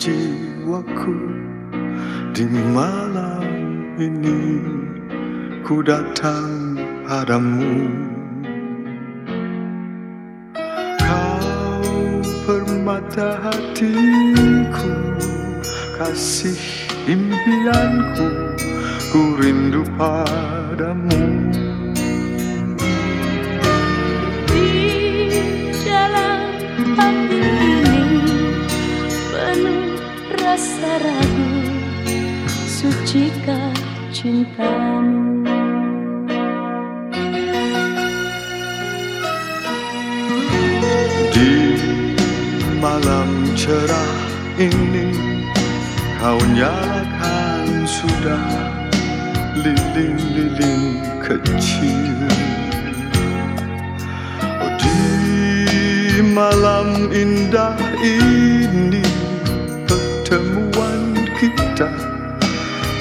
jiwaku. Di malam ini ku datang padamu. Kau permata hatiku kasih impianku ku rindu padamu Sucikah cintamu. Di malam cerah ini Kau nyalakan sudah lilin-lilin kecil. Oh di malam indah ini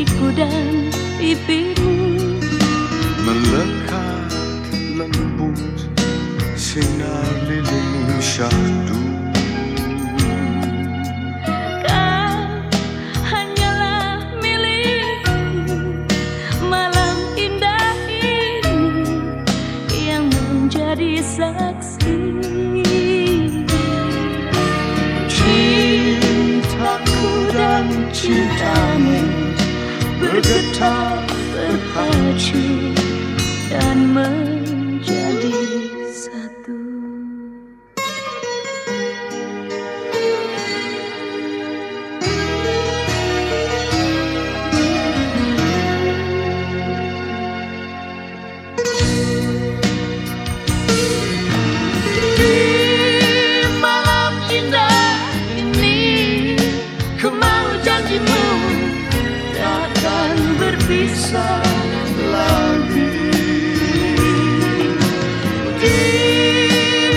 Pipiku dan pipimu. Melekat lembut sinar lilin syahdu. Kau hanyalah milikku. Malam indah ini Yang menjadi saksi. Cintaku dan cintamu Dan menjadi satu Di malam indah Di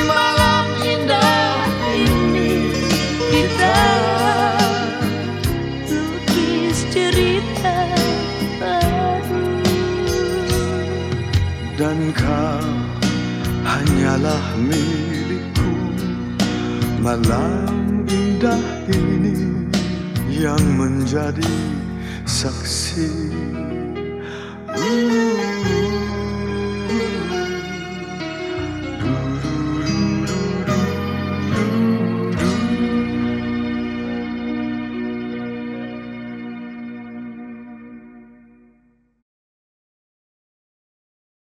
malam indah ini Kita lukis cerita baru dan kau hanyalah milikku malam indah ini yang menjadi saksi. Hum.